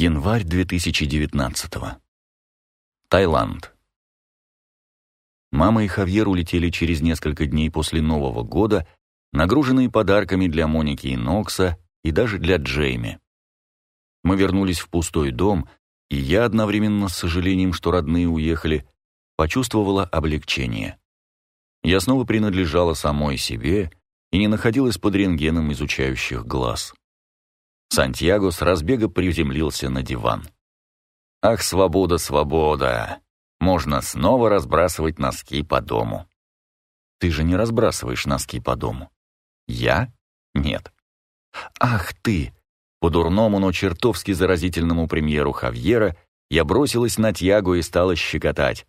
Январь 2019 Таиланд. Мама и Хавьер улетели через несколько дней после Нового года, нагруженные подарками для Моники и Нокса и даже для Джейми. Мы вернулись в пустой дом, и я одновременно с сожалением, что родные уехали, почувствовала облегчение. Я снова принадлежала самой себе и не находилась под рентгеном изучающих глаз. Сантьяго с разбега приземлился на диван. «Ах, свобода, свобода! Можно снова разбрасывать носки по дому». «Ты же не разбрасываешь носки по дому». «Я? Нет». «Ах ты!» По дурному, но чертовски заразительному премьеру Хавьера я бросилась на Тьяго и стала щекотать.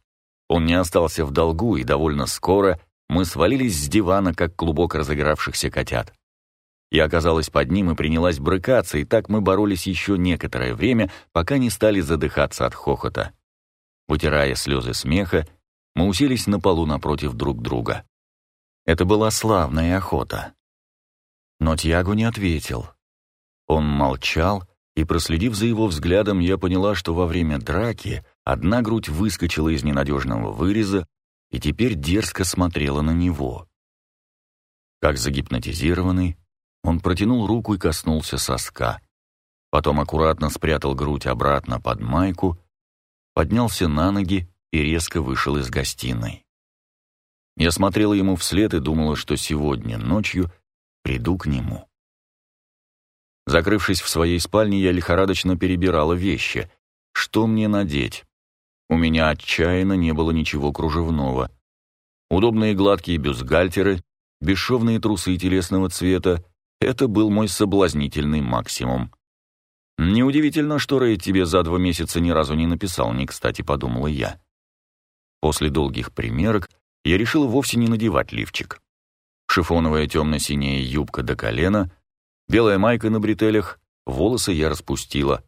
Он не остался в долгу, и довольно скоро мы свалились с дивана, как клубок разыгравшихся котят. Я оказалась под ним и принялась брыкаться, и так мы боролись еще некоторое время, пока не стали задыхаться от хохота. Вытирая слезы смеха, мы уселись на полу напротив друг друга. Это была славная охота. Но Тьяго не ответил. Он молчал, и, проследив за его взглядом, я поняла, что во время драки одна грудь выскочила из ненадежного выреза и теперь дерзко смотрела на него. Как загипнотизированный, он протянул руку и коснулся соска. Потом аккуратно спрятал грудь обратно под майку, поднялся на ноги и резко вышел из гостиной. Я смотрела ему вслед и думала, что сегодня ночью приду к нему. Закрывшись в своей спальне, я лихорадочно перебирала вещи. Что мне надеть? У меня отчаянно не было ничего кружевного. Удобные гладкие бюстгальтеры, бесшовные трусы телесного цвета, это был мой соблазнительный максимум. Неудивительно, что Рэй тебе за два месяца ни разу не написал, не кстати, подумала я. После долгих примерок я решил вовсе не надевать лифчик. Шифоновая темно-синяя юбка до колена, белая майка на бретелях, волосы я распустила.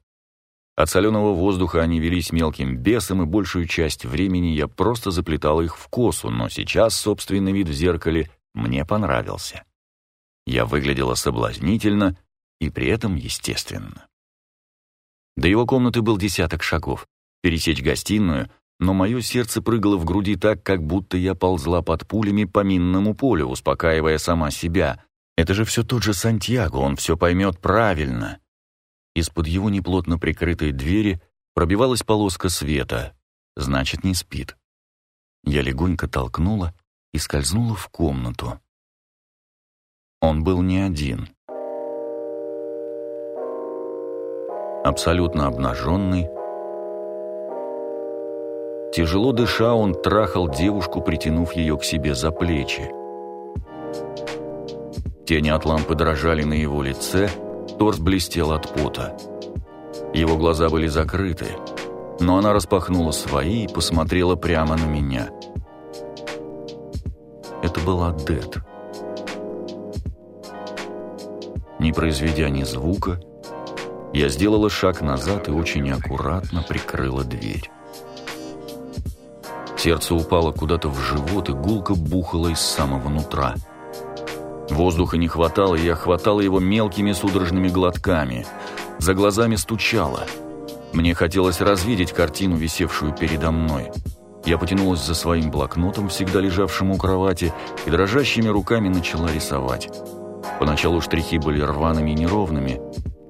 От соленого воздуха они велись мелким бесом, и большую часть времени я просто заплетала их в косу, но сейчас собственный вид в зеркале мне понравился. Я выглядела соблазнительно и при этом естественно. До его комнаты был десяток шагов. Пересечь гостиную, но мое сердце прыгало в груди так, как будто я ползла под пулями по минному полю, успокаивая сама себя. Это же все тот же Сантьяго, он все поймет правильно. Из-под его неплотно прикрытой двери пробивалась полоска света. Значит, не спит. Я легонько толкнула и скользнула в комнату. Он был не один. Абсолютно обнаженный, Тяжело дыша, он трахал девушку, притянув ее к себе за плечи. Тени от лампы дрожали на его лице, торс блестел от пота. Его глаза были закрыты, но она распахнула свои и посмотрела прямо на меня. Это была Дед. Не произведя ни звука, я сделала шаг назад и очень аккуратно прикрыла дверь. Сердце упало куда-то в живот и гулко бухало из самого нутра. Воздуха не хватало, и я хватала его мелкими судорожными глотками. За глазами стучало. Мне хотелось развидеть картину, висевшую передо мной. Я потянулась за своим блокнотом, всегда лежавшим у кровати, и дрожащими руками начала рисовать. Поначалу штрихи были рваными и неровными,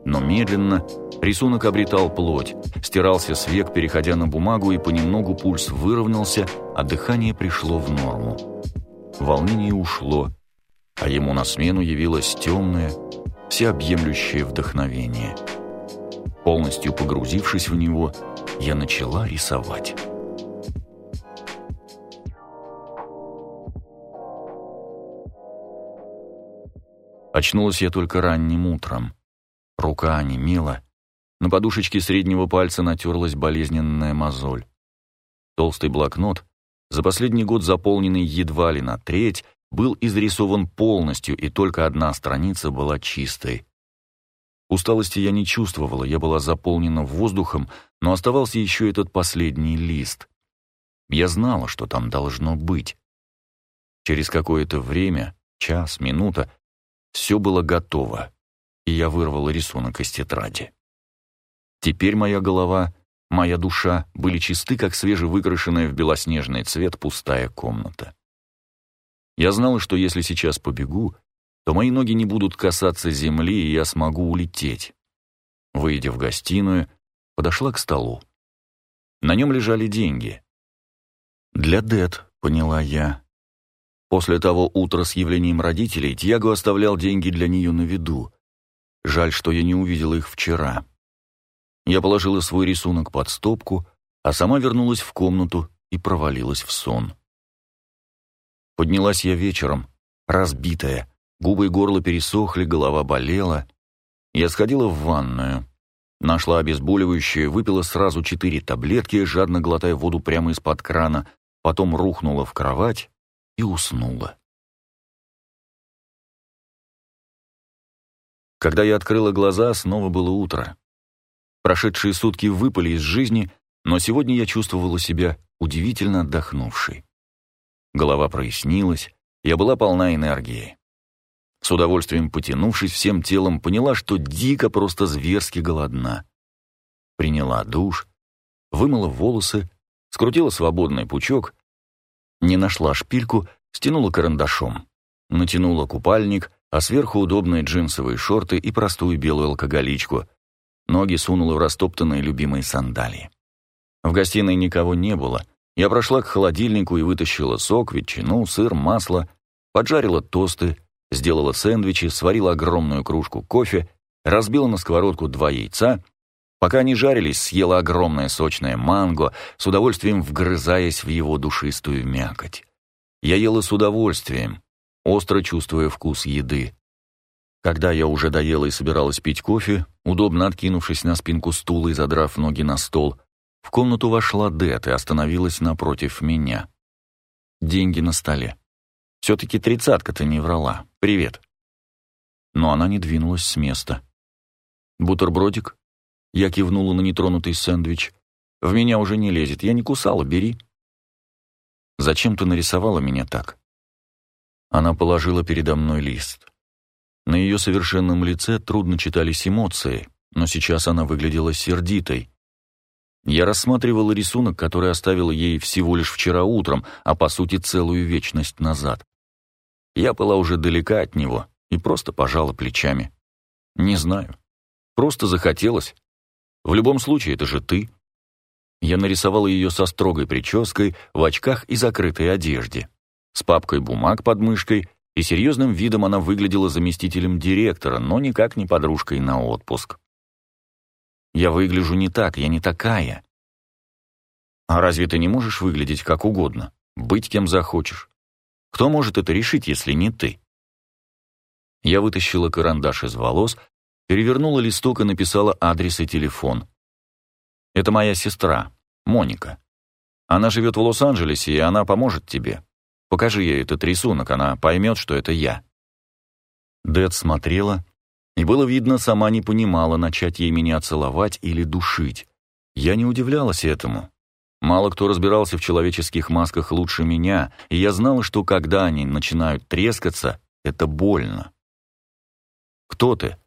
но медленно рисунок обретал плоть, стирался с век, переходя на бумагу, и понемногу пульс выровнялся, а дыхание пришло в норму. Волнение ушло, а ему на смену явилось темное, всеобъемлющее вдохновение. Полностью погрузившись в него, я начала рисовать. Очнулась я только ранним утром. Рука онемела, на подушечке среднего пальца натерлась болезненная мозоль. Толстый блокнот, за последний год заполненный едва ли на треть, был изрисован полностью, и только одна страница была чистой. Усталости я не чувствовала, я была заполнена воздухом, но оставался еще этот последний лист. Я знала, что там должно быть. Через какое-то время, час, минута, все было готово, и я вырвал рисунок из тетради. Теперь моя голова, моя душа были чисты, как свежевыкрашенная в белоснежный цвет пустая комната. Я знала, что если сейчас побегу, то мои ноги не будут касаться земли, и я смогу улететь. Выйдя в гостиную, подошла к столу. На нем лежали деньги. «Для Дед», — поняла я. После того утра с явлением родителей Тьяго оставлял деньги для нее на виду. Жаль, что я не увидела их вчера. Я положила свой рисунок под стопку, а сама вернулась в комнату и провалилась в сон. Поднялась я вечером, разбитая, губы и горло пересохли, голова болела. Я сходила в ванную. Нашла обезболивающее, выпила сразу четыре таблетки, жадно глотая воду прямо из-под крана, потом рухнула в кровать и уснула. Когда я открыла глаза, снова было утро. Прошедшие сутки выпали из жизни, но сегодня я чувствовала себя удивительно отдохнувшей. Голова прояснилась, я была полна энергии. С удовольствием потянувшись всем телом, поняла, что дико просто зверски голодна. Приняла душ, вымыла волосы, скрутила свободный пучок, не нашла шпильку, стянула карандашом, натянула купальник, а сверху удобные джинсовые шорты и простую белую алкоголичку. Ноги сунула в растоптанные любимые сандалии. В гостиной никого не было. Я прошла к холодильнику и вытащила сок, ветчину, сыр, масло, поджарила тосты, Сделала сэндвичи, сварила огромную кружку кофе, разбила на сковородку два яйца. Пока они жарились, съела огромное сочное манго, с удовольствием вгрызаясь в его душистую мякоть. Я ела с удовольствием, остро чувствуя вкус еды. Когда я уже доела и собиралась пить кофе, удобно откинувшись на спинку стула и задрав ноги на стол, в комнату вошла Дэт и остановилась напротив меня. Деньги на столе. Все-таки тридцатка-то не врала. Привет. Но она не двинулась с места. Бутербродик? Я кивнула на нетронутый сэндвич. В меня уже не лезет. Я не кусала, бери. Зачем ты нарисовала меня так? Она положила передо мной лист. На ее совершенном лице трудно читались эмоции, но сейчас она выглядела сердитой. Я рассматривала рисунок, который оставила ей всего лишь вчера утром, а по сути целую вечность назад. Я была уже далека от него и просто пожала плечами. Не знаю. Просто захотелось. В любом случае, это же ты. Я нарисовала ее со строгой прической, в очках и закрытой одежде. С папкой бумаг под мышкой, и серьезным видом она выглядела заместителем директора, но никак не подружкой на отпуск. Я выгляжу не так, я не такая. А разве ты не можешь выглядеть как угодно? Быть кем захочешь? Кто может это решить, если не ты? Я вытащила карандаш из волос, перевернула листок и написала адрес и телефон. Это моя сестра, Моника. Она живет в Лос-Анджелесе, и она поможет тебе. Покажи ей этот рисунок, она поймет, что это я». Дэд смотрела, и было видно, сама не понимала, начать ей меня целовать или душить. Я не удивлялась этому. Мало кто разбирался в человеческих масках лучше меня, и я знала, что когда они начинают трескаться, это больно. «Кто ты?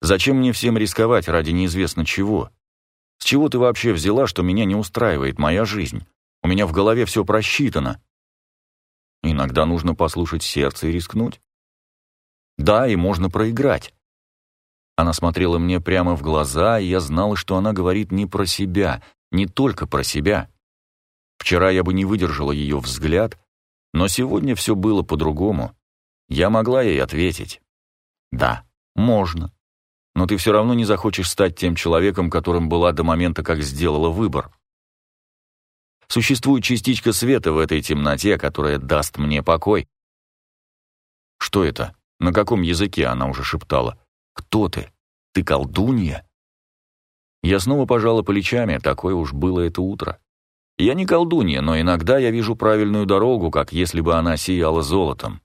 Зачем мне всем рисковать ради неизвестно чего? С чего ты вообще взяла, что меня не устраивает моя жизнь? У меня в голове все просчитано». Иногда нужно послушать сердце и рискнуть. Да, и можно проиграть. Она смотрела мне прямо в глаза, и я знала, что она говорит не про себя, не только про себя. Вчера я бы не выдержала ее взгляд, но сегодня все было по-другому. Я могла ей ответить. Да, можно. Но ты все равно не захочешь стать тем человеком, которым была до момента, как сделала выбор. Существует частичка света в этой темноте, которая даст мне покой. Что это? На каком языке она уже шептала? Кто ты? Ты колдунья? Я снова пожала плечами, такое уж было это утро. Я не колдунья, но иногда я вижу правильную дорогу, как если бы она сияла золотом.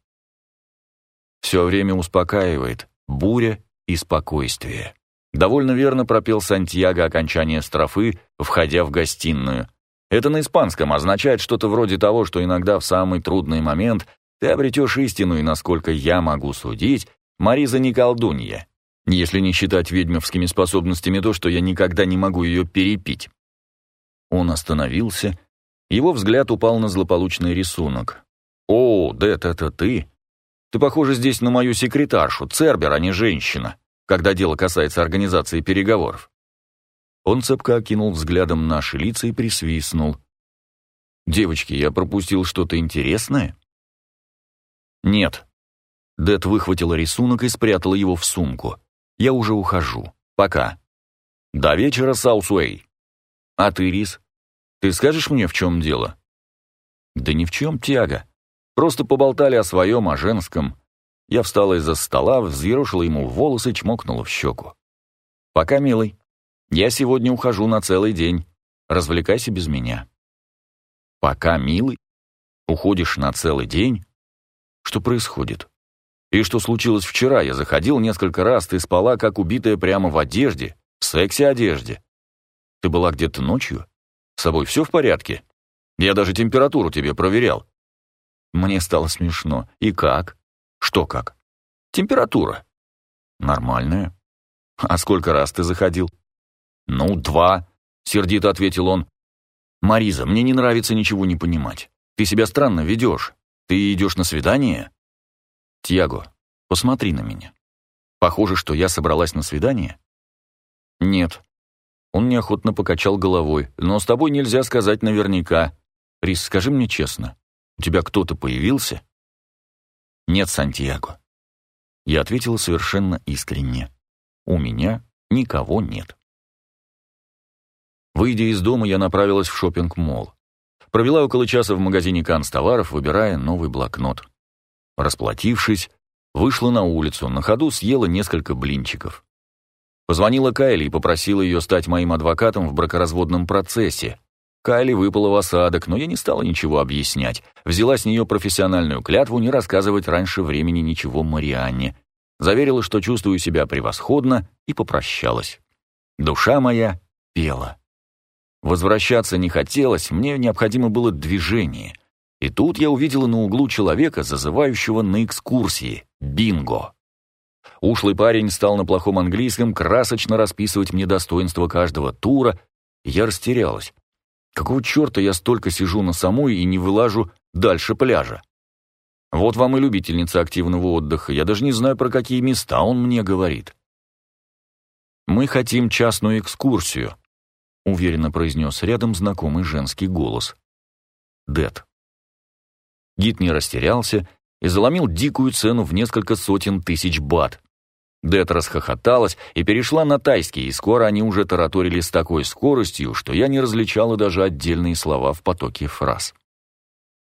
Все время успокаивает буря и спокойствие. Довольно верно пропел Сантьяго окончание строфы, входя в гостиную. Это на испанском означает что-то вроде того, что иногда в самый трудный момент ты обретешь истину, и, насколько я могу судить, Мариза не колдунья. Если не считать ведьмовскими способностями то, что я никогда не могу ее перепить. Он остановился. Его взгляд упал на злополучный рисунок. «О, Дэд, это ты? Ты похожа здесь на мою секретаршу, Цербер, а не женщина, когда дело касается организации переговоров». Он цепко окинул взглядом наши лица и присвистнул. «Девочки, я пропустил что-то интересное?» «Нет». Дэд выхватила рисунок и спрятала его в сумку. «Я уже ухожу. Пока». «До вечера, Саусуэй». «А ты, Рис, ты скажешь мне, в чем дело?» «Да ни в чем тяга. Просто поболтали о своем, о женском». Я встала из-за стола, взъерошила ему волосы, чмокнула в щеку. «Пока, милый. Я сегодня ухожу на целый день. Развлекайся без меня». «Пока, милый? Уходишь на целый день? Что происходит? И что случилось вчера? Я заходил несколько раз, ты спала, как убитая прямо в одежде, в секси-одежде. Ты была где-то ночью? С собой все в порядке? Я даже температуру тебе проверял». Мне стало смешно. «И как?» «Что как?» «Температура». «Нормальная». «А сколько раз ты заходил?» «Ну, два», — сердито ответил он. «Мариза, мне не нравится ничего не понимать. Ты себя странно ведешь. Ты идешь на свидание?» «Тьяго, посмотри на меня. Похоже, что я собралась на свидание?» «Нет». Он неохотно покачал головой. «Но с тобой нельзя сказать наверняка. Рис, скажи мне честно, у тебя кто-то появился?» «Нет, Сантьяго». Я ответила совершенно искренне. «У меня никого нет». Выйдя из дома, я направилась в шопинг-молл. Провела около часа в магазине канцтоваров, выбирая новый блокнот. Расплатившись, вышла на улицу, на ходу съела несколько блинчиков. Позвонила Кайли и попросила ее стать моим адвокатом в бракоразводном процессе. Кайли выпала в осадок, но я не стала ничего объяснять. Взяла с нее профессиональную клятву не рассказывать раньше времени ничего Марианне. Заверила, что чувствую себя превосходно, и попрощалась. Душа моя пела. Возвращаться не хотелось, мне необходимо было движение. И тут я увидела на углу человека, зазывающего на экскурсии. Бинго! Ушлый парень стал на плохом английском красочно расписывать мне достоинства каждого тура, я растерялась. Какого черта я столько сижу на самой и не вылажу дальше пляжа? Вот вам и любительница активного отдыха. Я даже не знаю, про какие места он мне говорит. Мы хотим частную экскурсию, — уверенно произнес рядом знакомый женский голос. «Дэд». Гид не растерялся и заломил дикую цену в несколько сотен тысяч бат. Дэд расхохоталась и перешла на тайский, и скоро они уже тараторили с такой скоростью, что я не различала даже отдельные слова в потоке фраз.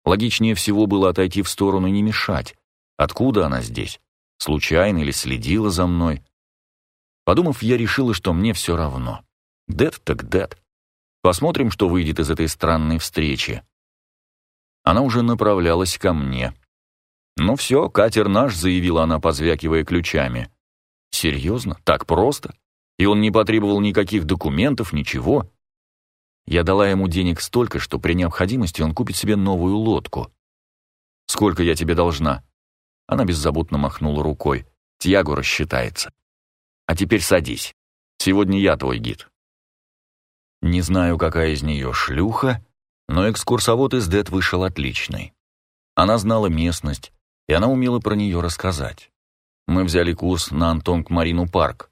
Логичнее всего было отойти в сторону и не мешать. Откуда она здесь? Случайно или следила за мной? Подумав, я решила, что мне все равно. Дэд так дэд. Посмотрим, что выйдет из этой странной встречи. Она уже направлялась ко мне. «Ну все, катер наш», — заявила она, позвякивая ключами. «Серьезно? Так просто? И он не потребовал никаких документов, ничего?» Я дала ему денег столько, что при необходимости он купит себе новую лодку. «Сколько я тебе должна?» Она беззаботно махнула рукой. «Тьяго рассчитается. А теперь садись. Сегодня я твой гид». Не знаю, какая из нее шлюха, но экскурсовод из Дэд вышел отличный. Она знала местность, и она умела про нее рассказать. Мы взяли курс на Антонг-Марину парк.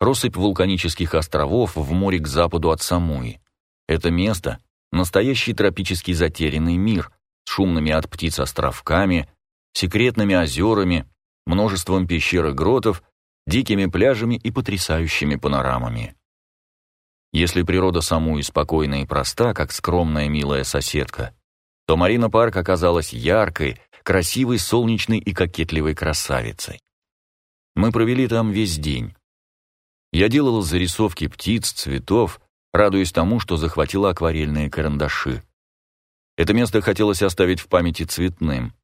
Россыпь вулканических островов в море к западу от Самуи. Это место — настоящий тропический затерянный мир с шумными от птиц островками, секретными озерами, множеством пещер и гротов, дикими пляжами и потрясающими панорамами. Если природа саму и спокойна и проста, как скромная милая соседка, то Марина Парк оказалась яркой, красивой, солнечной и кокетливой красавицей. Мы провели там весь день. Я делала зарисовки птиц, цветов, радуясь тому, что захватила акварельные карандаши. Это место хотелось оставить в памяти цветным.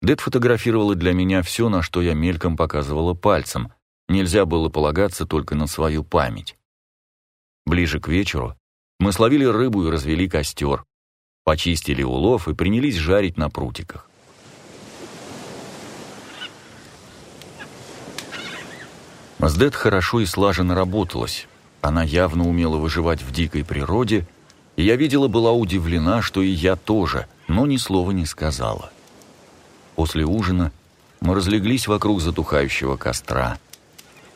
Дэд фотографировала для меня все, на что я мельком показывала пальцем. Нельзя было полагаться только на свою память. Ближе к вечеру мы словили рыбу и развели костер, почистили улов и принялись жарить на прутиках. Дэд хорошо и слаженно работалась. Она явно умела выживать в дикой природе, и я видела, была удивлена, что и я тоже, но ни слова не сказала. После ужина мы разлеглись вокруг затухающего костра.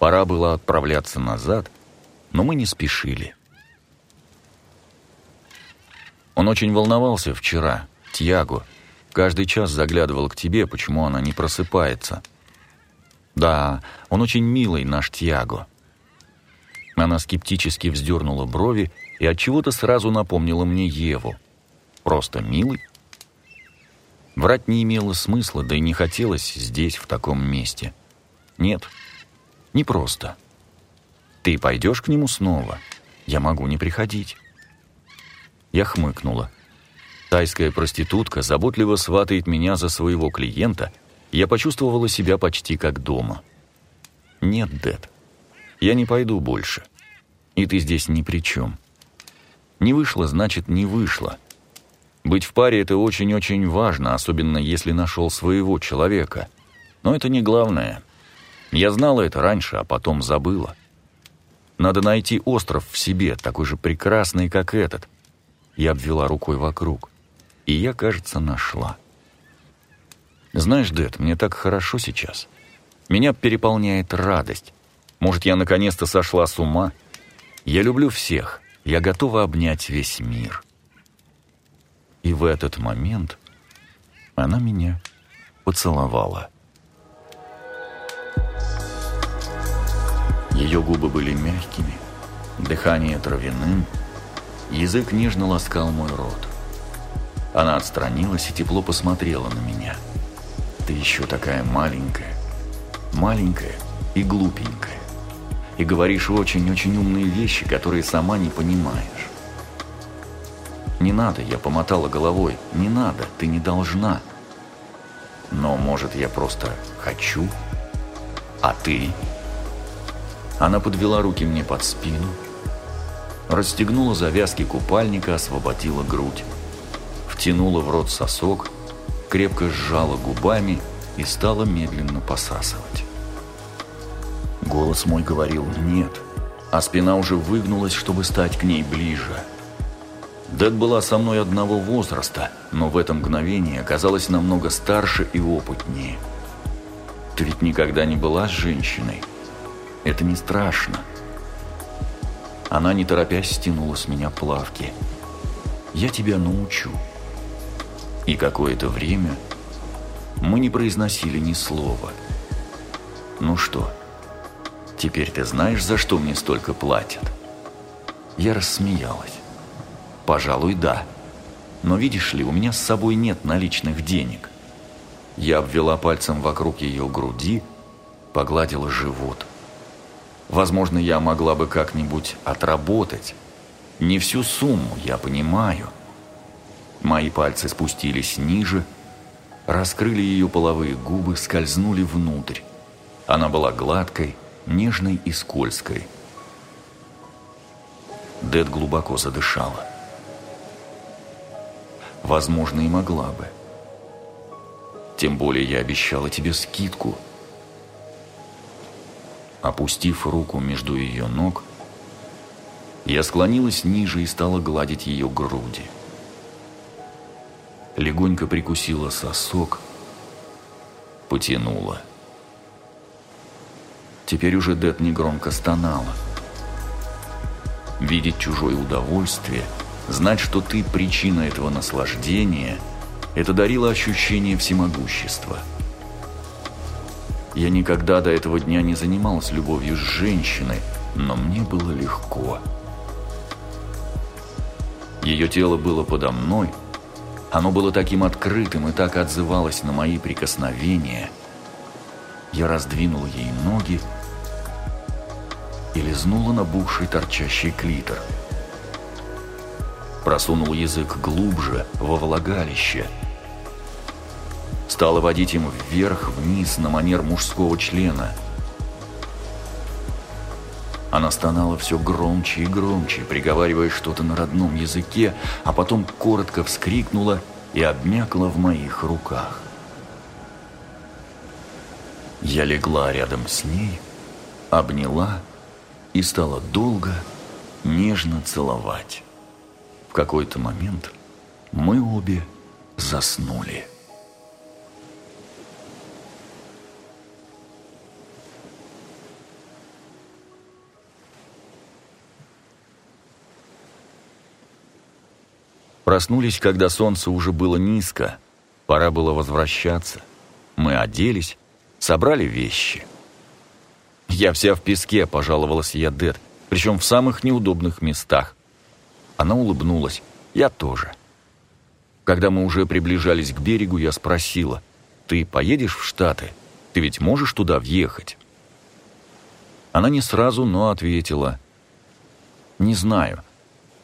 Пора было отправляться назад, но мы не спешили. Он очень волновался вчера, Тьяго. Каждый час заглядывал к тебе, почему она не просыпается. Да, он очень милый, наш Тьяго. Она скептически вздернула брови и от чего то сразу напомнила мне Еву. Просто милый? Врать не имело смысла, да и не хотелось здесь, в таком месте. Нет, не просто. Ты пойдешь к нему снова? Я могу не приходить. Я хмыкнула. Тайская проститутка заботливо сватает меня за своего клиента, я почувствовала себя почти как дома. Нет, Дэд, я не пойду больше. И ты здесь ни при чем. Не вышло, значит, не вышло. Быть в паре — это очень-очень важно, особенно если нашел своего человека. Но это не главное. Я знала это раньше, а потом забыла. Надо найти остров в себе, такой же прекрасный, как этот, я обвела рукой вокруг. И я, кажется, нашла. Знаешь, Дэд, мне так хорошо сейчас. Меня переполняет радость. Может, я наконец-то сошла с ума? Я люблю всех. Я готова обнять весь мир. И в этот момент она меня поцеловала. Ее губы были мягкими, дыхание травяным — Язык нежно ласкал мой рот. Она отстранилась и тепло посмотрела на меня. «Ты еще такая маленькая, маленькая и глупенькая. И говоришь очень-очень умные вещи, которые сама не понимаешь». «Не надо», — я помотала головой. «Не надо, ты не должна». «Но, может, я просто хочу? А ты?» Она подвела руки мне под спину, расстегнула завязки купальника, освободила грудь. Втянула в рот сосок, крепко сжала губами и стала медленно посасывать. Голос мой говорил «нет», а спина уже выгнулась, чтобы стать к ней ближе. Дэд была со мной одного возраста, но в это мгновение оказалась намного старше и опытнее. Ты ведь никогда не была с женщиной. Это не страшно. Она, не торопясь, стянула с меня плавки. «Я тебя научу». И какое-то время мы не произносили ни слова. «Ну что, теперь ты знаешь, за что мне столько платят?» Я рассмеялась. «Пожалуй, да. Но видишь ли, у меня с собой нет наличных денег». Я обвела пальцем вокруг ее груди, погладила живот – Возможно, я могла бы как-нибудь отработать. Не всю сумму, я понимаю. Мои пальцы спустились ниже, раскрыли ее половые губы, скользнули внутрь. Она была гладкой, нежной и скользкой. Дед глубоко задышала. Возможно, и могла бы. Тем более я обещала тебе скидку – Опустив руку между ее ног, я склонилась ниже и стала гладить ее груди. Легонько прикусила сосок, потянула. Теперь уже Дед негромко стонала. Видеть чужое удовольствие, знать, что ты причина этого наслаждения, это дарило ощущение всемогущества – я никогда до этого дня не занималась любовью с женщиной, но мне было легко. Ее тело было подо мной, оно было таким открытым и так отзывалось на мои прикосновения. Я раздвинул ей ноги и лизнула набухший торчащий клитор. Просунул язык глубже, во влагалище – стала водить им вверх-вниз на манер мужского члена. Она стонала все громче и громче, приговаривая что-то на родном языке, а потом коротко вскрикнула и обмякла в моих руках. Я легла рядом с ней обняла и стала долго, нежно целовать. В какой-то момент мы обе заснули. Проснулись, когда солнце уже было низко, пора было возвращаться. Мы оделись, собрали вещи. «Я вся в песке», — пожаловалась я Дед, причем в самых неудобных местах. Она улыбнулась. «Я тоже». Когда мы уже приближались к берегу, я спросила, «Ты поедешь в Штаты? Ты ведь можешь туда въехать?» Она не сразу, но ответила, «Не знаю.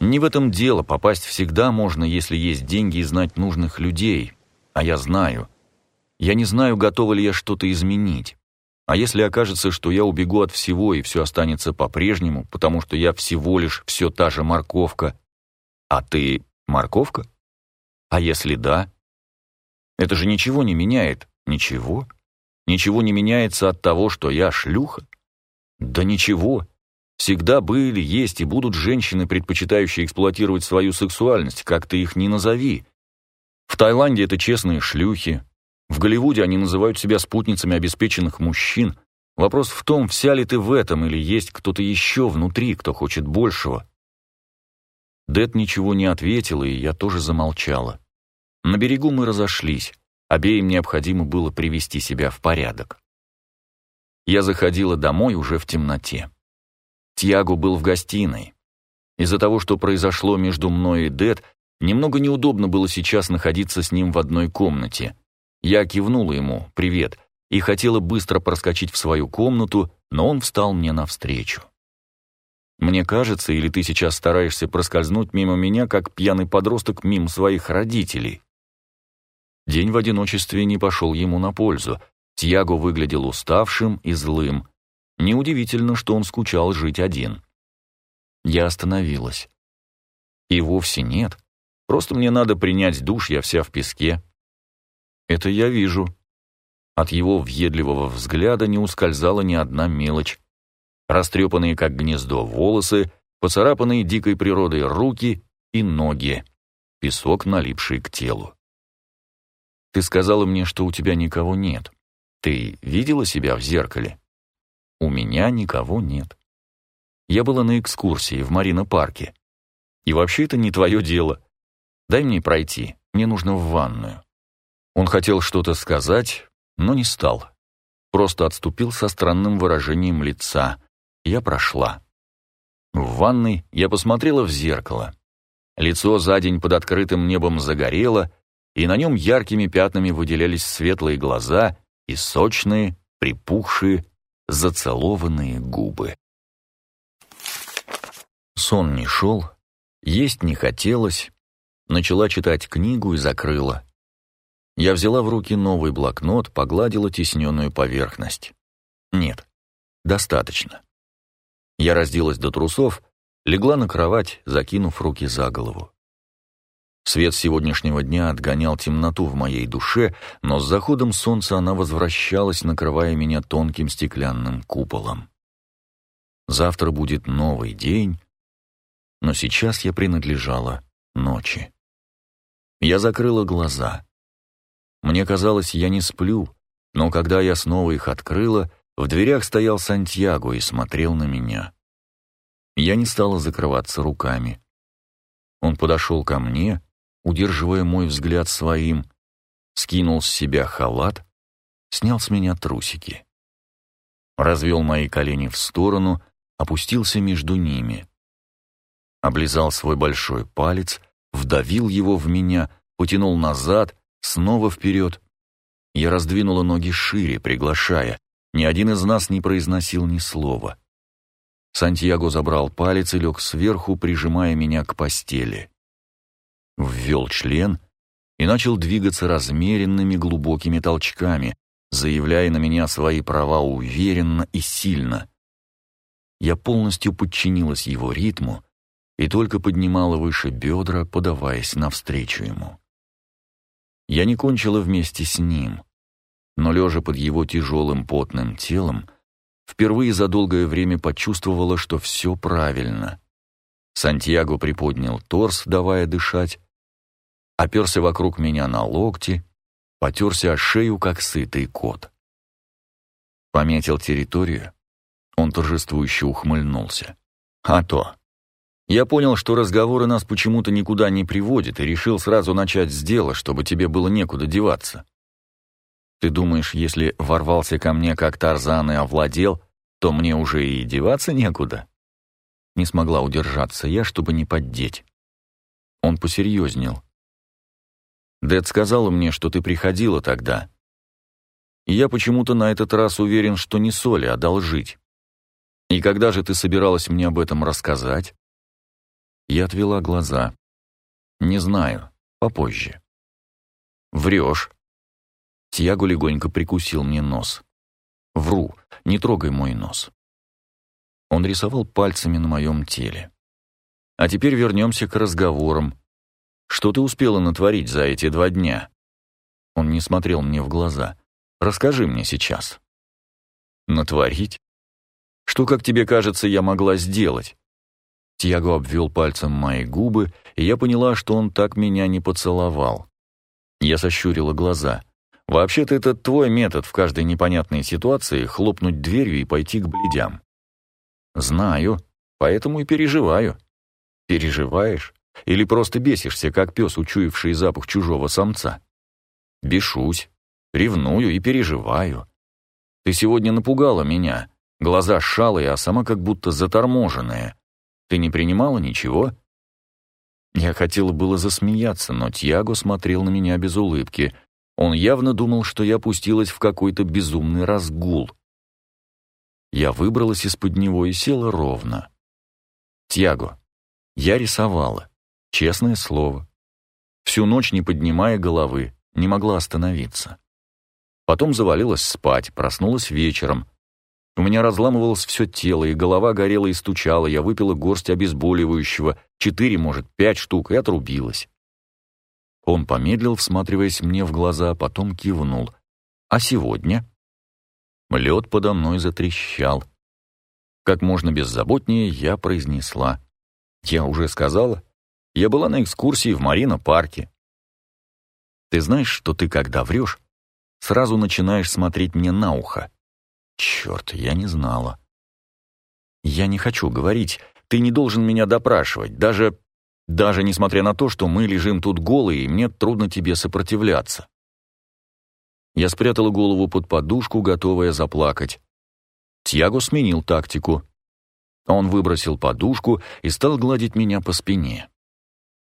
Не в этом дело, попасть всегда можно, если есть деньги и знать нужных людей. А я знаю. Я не знаю, готова ли я что-то изменить. А если окажется, что я убегу от всего и все останется по-прежнему, потому что я всего лишь все та же морковка. А ты морковка? А если да? Это же ничего не меняет. Ничего? Ничего не меняется от того, что я шлюха? Да ничего. Всегда были, есть и будут женщины, предпочитающие эксплуатировать свою сексуальность, как ты их ни назови. В Таиланде это честные шлюхи. В Голливуде они называют себя спутницами обеспеченных мужчин. Вопрос в том, вся ли ты в этом, или есть кто-то еще внутри, кто хочет большего. Дэд ничего не ответила, и я тоже замолчала. На берегу мы разошлись. Обеим необходимо было привести себя в порядок. Я заходила домой уже в темноте. Тьяго был в гостиной. Из-за того, что произошло между мной и Дэд, немного неудобно было сейчас находиться с ним в одной комнате. Я кивнула ему «Привет» и хотела быстро проскочить в свою комнату, но он встал мне навстречу. «Мне кажется, или ты сейчас стараешься проскользнуть мимо меня, как пьяный подросток мимо своих родителей?» День в одиночестве не пошел ему на пользу. Тьяго выглядел уставшим и злым, Неудивительно, что он скучал жить один. Я остановилась. И вовсе нет. Просто мне надо принять душ, я вся в песке. Это я вижу. От его въедливого взгляда не ускользала ни одна мелочь. Растрепанные, как гнездо, волосы, поцарапанные дикой природой руки и ноги, песок, налипший к телу. Ты сказала мне, что у тебя никого нет. Ты видела себя в зеркале? У меня никого нет. Я была на экскурсии в Марина-парке. И вообще это не твое дело. Дай мне пройти, мне нужно в ванную. Он хотел что-то сказать, но не стал. Просто отступил со странным выражением лица. Я прошла. В ванной я посмотрела в зеркало. Лицо за день под открытым небом загорело, и на нем яркими пятнами выделялись светлые глаза и сочные, припухшие, зацелованные губы. Сон не шел, есть не хотелось, начала читать книгу и закрыла. Я взяла в руки новый блокнот, погладила тесненную поверхность. Нет, достаточно. Я разделась до трусов, легла на кровать, закинув руки за голову. Свет сегодняшнего дня отгонял темноту в моей душе, но с заходом солнца она возвращалась, накрывая меня тонким стеклянным куполом. Завтра будет новый день, но сейчас я принадлежала ночи. Я закрыла глаза. Мне казалось, я не сплю, но когда я снова их открыла, в дверях стоял Сантьяго и смотрел на меня. Я не стала закрываться руками. Он подошел ко мне, удерживая мой взгляд своим, скинул с себя халат, снял с меня трусики. Развел мои колени в сторону, опустился между ними. Облизал свой большой палец, вдавил его в меня, потянул назад, снова вперед. Я раздвинула ноги шире, приглашая. Ни один из нас не произносил ни слова. Сантьяго забрал палец и лег сверху, прижимая меня к постели ввел член и начал двигаться размеренными глубокими толчками, заявляя на меня свои права уверенно и сильно. Я полностью подчинилась его ритму и только поднимала выше бедра, подаваясь навстречу ему. Я не кончила вместе с ним, но, лежа под его тяжелым потным телом, впервые за долгое время почувствовала, что все правильно. Сантьяго приподнял торс, давая дышать, оперся вокруг меня на локти, потерся о шею, как сытый кот. Пометил территорию. Он торжествующе ухмыльнулся. А то. Я понял, что разговоры нас почему-то никуда не приводят, и решил сразу начать с дела, чтобы тебе было некуда деваться. Ты думаешь, если ворвался ко мне как Тарзан и овладел, то мне уже и деваться некуда? Не смогла удержаться я, чтобы не поддеть. Он посерьезнел. Дэд сказала мне, что ты приходила тогда. Я почему-то на этот раз уверен, что не соли, а должить. И когда же ты собиралась мне об этом рассказать? Я отвела глаза. Не знаю, попозже. Врешь. Тьяго легонько прикусил мне нос. Вру, не трогай мой нос. Он рисовал пальцами на моем теле. А теперь вернемся к разговорам. Что ты успела натворить за эти два дня? Он не смотрел мне в глаза. Расскажи мне сейчас. Натворить? Что, как тебе кажется, я могла сделать? Тьяго обвел пальцем мои губы, и я поняла, что он так меня не поцеловал. Я сощурила глаза. Вообще-то это твой метод в каждой непонятной ситуации хлопнуть дверью и пойти к бледям. Знаю, поэтому и переживаю. Переживаешь? Или просто бесишься, как пес, учуявший запах чужого самца? Бешусь, ревную и переживаю. Ты сегодня напугала меня. Глаза шалые, а сама как будто заторможенная. Ты не принимала ничего?» Я хотела было засмеяться, но Тьяго смотрел на меня без улыбки. Он явно думал, что я опустилась в какой-то безумный разгул. Я выбралась из-под него и села ровно. «Тьяго, я рисовала. Честное слово. Всю ночь, не поднимая головы, не могла остановиться. Потом завалилась спать, проснулась вечером. У меня разламывалось все тело, и голова горела и стучала. Я выпила горсть обезболивающего, четыре, может, пять штук, и отрубилась. Он помедлил, всматриваясь мне в глаза, потом кивнул. «А сегодня?» Лед подо мной затрещал. Как можно беззаботнее я произнесла. «Я уже сказала. Я была на экскурсии в Марина-парке. Ты знаешь, что ты, когда врешь, сразу начинаешь смотреть мне на ухо? Черт, я не знала. Я не хочу говорить. Ты не должен меня допрашивать, даже даже несмотря на то, что мы лежим тут голые, и мне трудно тебе сопротивляться. Я спрятала голову под подушку, готовая заплакать. Тьяго сменил тактику. Он выбросил подушку и стал гладить меня по спине.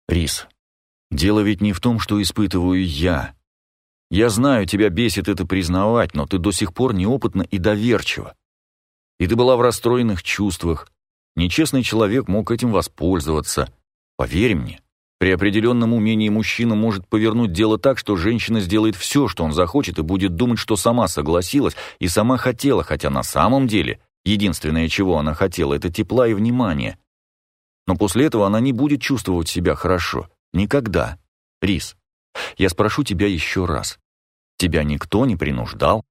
«Рис, дело ведь не в том, что испытываю я. Я знаю, тебя бесит это признавать, но ты до сих пор неопытна и доверчива. И ты была в расстроенных чувствах. Нечестный человек мог этим воспользоваться. Поверь мне, при определенном умении мужчина может повернуть дело так, что женщина сделает все, что он захочет, и будет думать, что сама согласилась и сама хотела, хотя на самом деле единственное, чего она хотела, это тепла и внимания. Но после этого она не будет чувствовать себя хорошо. Никогда. Рис, я спрошу тебя еще раз. Тебя никто не принуждал,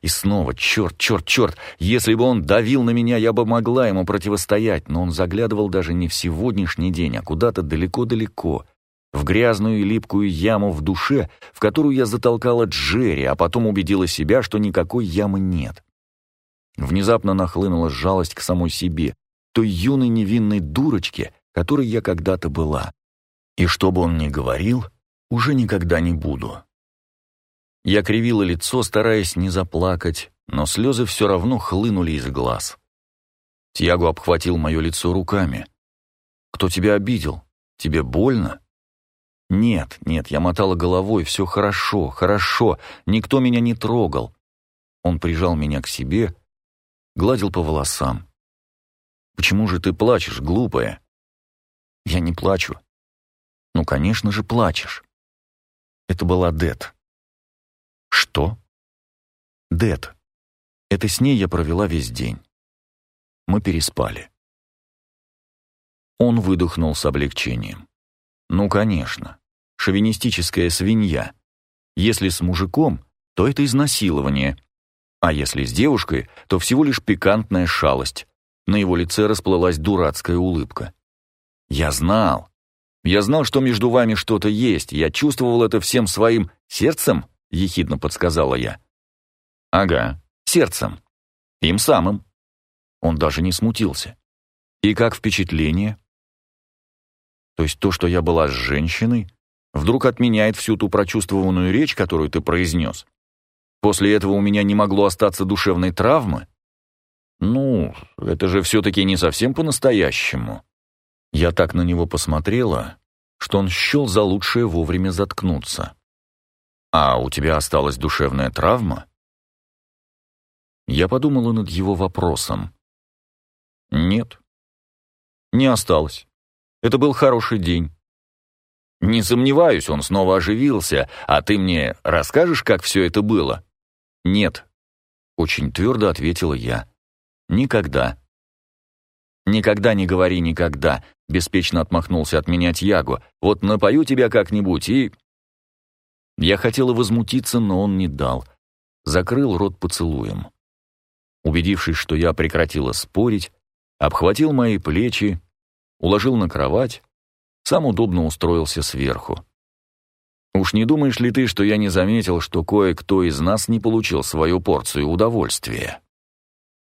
и снова, черт, черт, черт, если бы он давил на меня, я бы могла ему противостоять, но он заглядывал даже не в сегодняшний день, а куда-то далеко-далеко, в грязную и липкую яму в душе, в которую я затолкала Джерри, а потом убедила себя, что никакой ямы нет. Внезапно нахлынула жалость к самой себе, той юной невинной дурочке, которой я когда-то была. И что бы он ни говорил, уже никогда не буду. Я кривила лицо, стараясь не заплакать, но слезы все равно хлынули из глаз. Тьяго обхватил мое лицо руками. «Кто тебя обидел? Тебе больно?» «Нет, нет», я мотала головой, «все хорошо, хорошо, никто меня не трогал». Он прижал меня к себе, гладил по волосам. «Почему же ты плачешь, глупая?» «Я не плачу». «Ну, конечно же, плачешь». Это была Дет. Что? Дед. Это с ней я провела весь день. Мы переспали. Он выдохнул с облегчением. Ну, конечно. Шовинистическая свинья. Если с мужиком, то это изнасилование. А если с девушкой, то всего лишь пикантная шалость. На его лице расплылась дурацкая улыбка. Я знал. Я знал, что между вами что-то есть. Я чувствовал это всем своим сердцем, ехидно подсказала я. Ага, сердцем. Им самым. Он даже не смутился. И как впечатление? То есть то, что я была с женщиной, вдруг отменяет всю ту прочувствованную речь, которую ты произнес? После этого у меня не могло остаться душевной травмы? Ну, это же все-таки не совсем по-настоящему. Я так на него посмотрела, что он счел за лучшее вовремя заткнуться. «А у тебя осталась душевная травма?» Я подумала над его вопросом. «Нет, не осталось. Это был хороший день. Не сомневаюсь, он снова оживился, а ты мне расскажешь, как все это было?» «Нет», — очень твердо ответила я. «Никогда». «Никогда не говори никогда», — беспечно отмахнулся от меня Тьяго. «Вот напою тебя как-нибудь и...» Я хотела возмутиться, но он не дал. Закрыл рот поцелуем. Убедившись, что я прекратила спорить, обхватил мои плечи, уложил на кровать, сам удобно устроился сверху. Уж не думаешь ли ты, что я не заметил, что кое-кто из нас не получил свою порцию удовольствия?